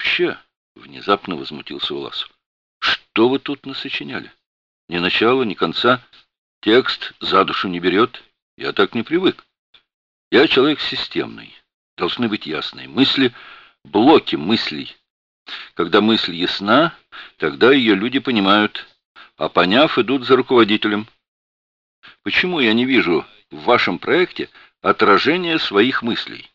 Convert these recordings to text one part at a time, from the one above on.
вообще, — внезапно возмутился Власов. Что вы тут насочиняли? Ни начала, ни конца. Текст за душу не берет. Я так не привык. Я человек системный. Должны быть ясные мысли, блоки мыслей. Когда мысль ясна, тогда ее люди понимают, а поняв, идут за руководителем. Почему я не вижу в вашем проекте отражения своих мыслей?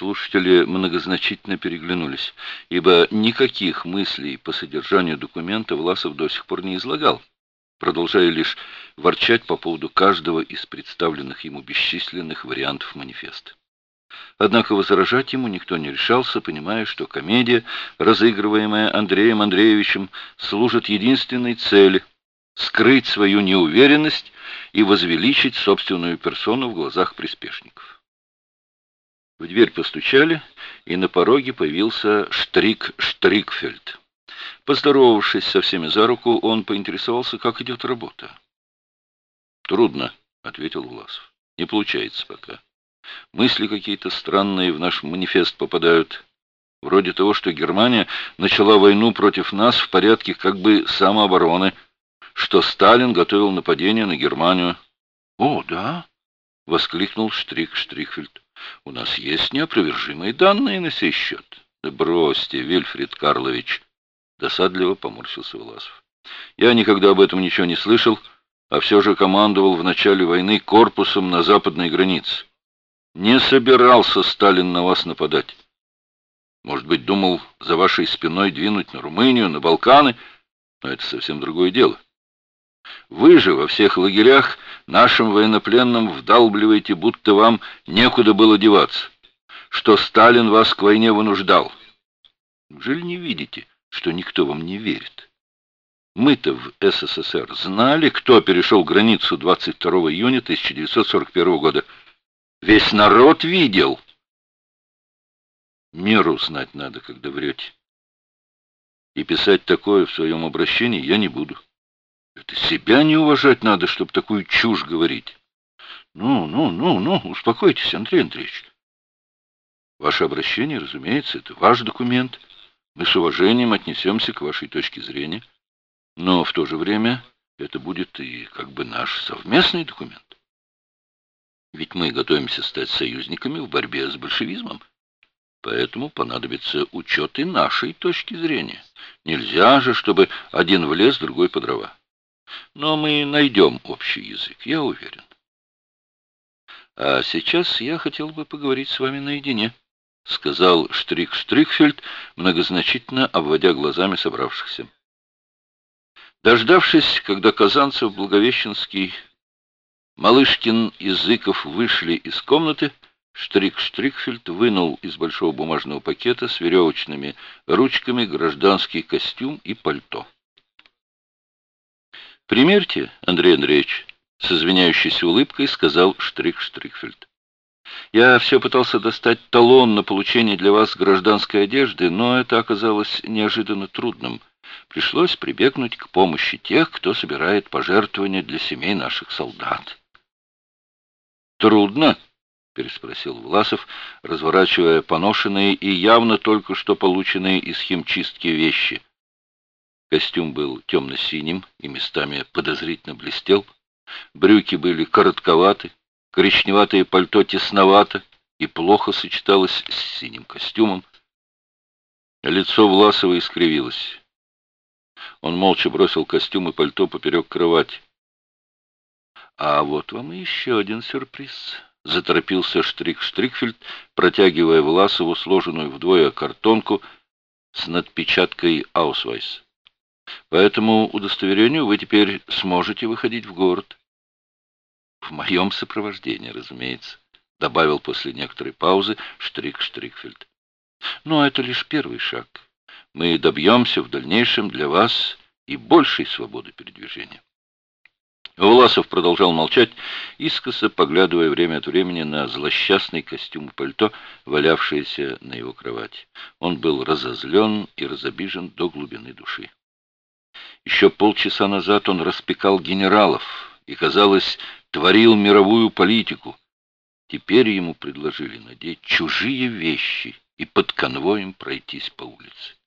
Слушатели многозначительно переглянулись, ибо никаких мыслей по содержанию документа Власов до сих пор не излагал, продолжая лишь ворчать по поводу каждого из представленных ему бесчисленных вариантов манифеста. Однако возражать ему никто не решался, понимая, что комедия, разыгрываемая Андреем Андреевичем, служит единственной цели — скрыть свою неуверенность и возвеличить собственную персону в глазах приспешников. В дверь постучали, и на пороге появился Штрик Штрикфельд. Поздоровавшись со всеми за руку, он поинтересовался, как идет работа. «Трудно», — ответил Власов. «Не получается пока. Мысли какие-то странные в наш манифест попадают. Вроде того, что Германия начала войну против нас в порядке как бы самообороны, что Сталин готовил нападение на Германию». «О, да?» — воскликнул Штрик Штрикфельд. У нас есть неопровержимые данные на сей счет. Бросьте, Вильфрид Карлович, досадливо поморщился Власов. Я никогда об этом ничего не слышал, а все же командовал в начале войны корпусом на западной границе. Не собирался Сталин на вас нападать. Может быть, думал за вашей спиной двинуть на Румынию, на Балканы, но это совсем другое дело. Вы же во всех лагерях нашим военнопленным вдалбливаете, будто вам некуда было деваться, что Сталин вас к войне вынуждал. Неужели не видите, что никто вам не верит? Мы-то в СССР знали, кто перешел границу 22 июня 1941 года. Весь народ видел. Меру знать надо, когда врете. И писать такое в своем обращении я не буду. Это себя не уважать надо, чтобы такую чушь говорить. Ну, ну, ну, ну, успокойтесь, Андрей Андреевич. Ваше обращение, разумеется, это ваш документ. Мы с уважением отнесемся к вашей точке зрения. Но в то же время это будет и как бы наш совместный документ. Ведь мы готовимся стать союзниками в борьбе с большевизмом. Поэтому понадобится учет и нашей точки зрения. Нельзя же, чтобы один влез, другой по дрова. Но мы найдем общий язык, я уверен. А сейчас я хотел бы поговорить с вами наедине, сказал Штрик Штрикфельд, многозначительно обводя глазами собравшихся. Дождавшись, когда Казанцев, Благовещенский, Малышкин и Зыков вышли из комнаты, Штрик Штрикфельд вынул из большого бумажного пакета с веревочными ручками гражданский костюм и пальто. «Примерьте, Андрей Андреевич», — с извиняющейся улыбкой сказал Штрих Штрихфельд. «Я все пытался достать талон на получение для вас гражданской одежды, но это оказалось неожиданно трудным. Пришлось прибегнуть к помощи тех, кто собирает пожертвования для семей наших солдат». «Трудно?» — переспросил Власов, разворачивая поношенные и явно только что полученные из химчистки вещи — Костюм был темно-синим и местами подозрительно блестел. Брюки были коротковаты, коричневатое пальто тесновато и плохо сочеталось с синим костюмом. Лицо Власова искривилось. Он молча бросил костюм и пальто поперек кровати. «А вот вам еще один сюрприз», — заторопился Штрик Штрикфельд, протягивая Власову сложенную вдвое картонку с надпечаткой «Аусвайс». По этому удостоверению вы теперь сможете выходить в город. В моем сопровождении, разумеется, добавил после некоторой паузы Штрик Штрикфельд. Но это лишь первый шаг. Мы добьемся в дальнейшем для вас и большей свободы передвижения. Власов продолжал молчать, искоса поглядывая время от времени на злосчастный костюм и пальто, валявшиеся на его кровати. Он был разозлен и разобижен до глубины души. Еще полчаса назад он распекал генералов и, казалось, творил мировую политику. Теперь ему предложили надеть чужие вещи и под конвоем пройтись по улице.